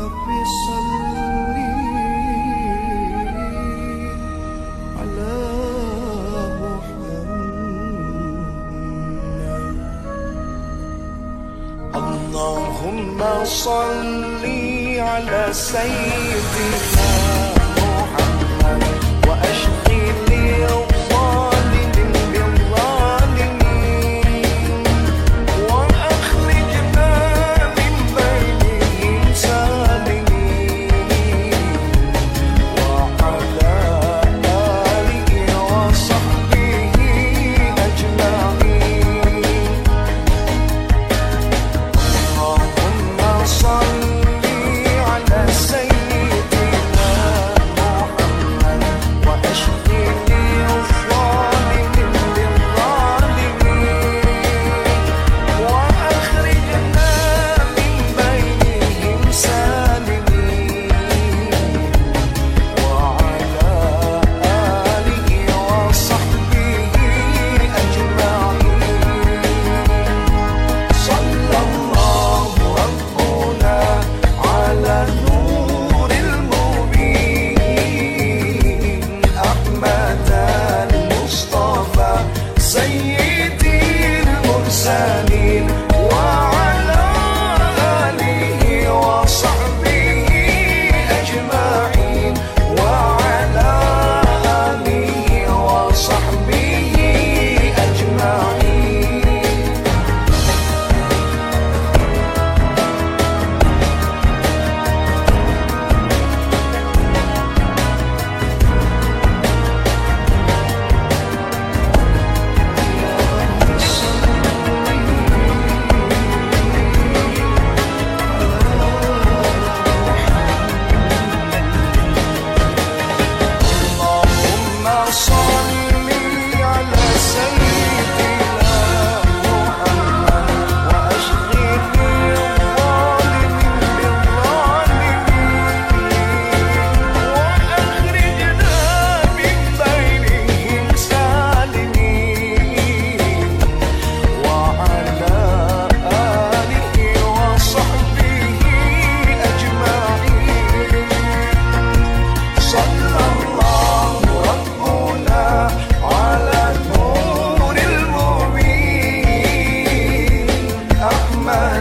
ربي صلي على محمد. اللهم صل على سيدنا محمد وأشهد mind.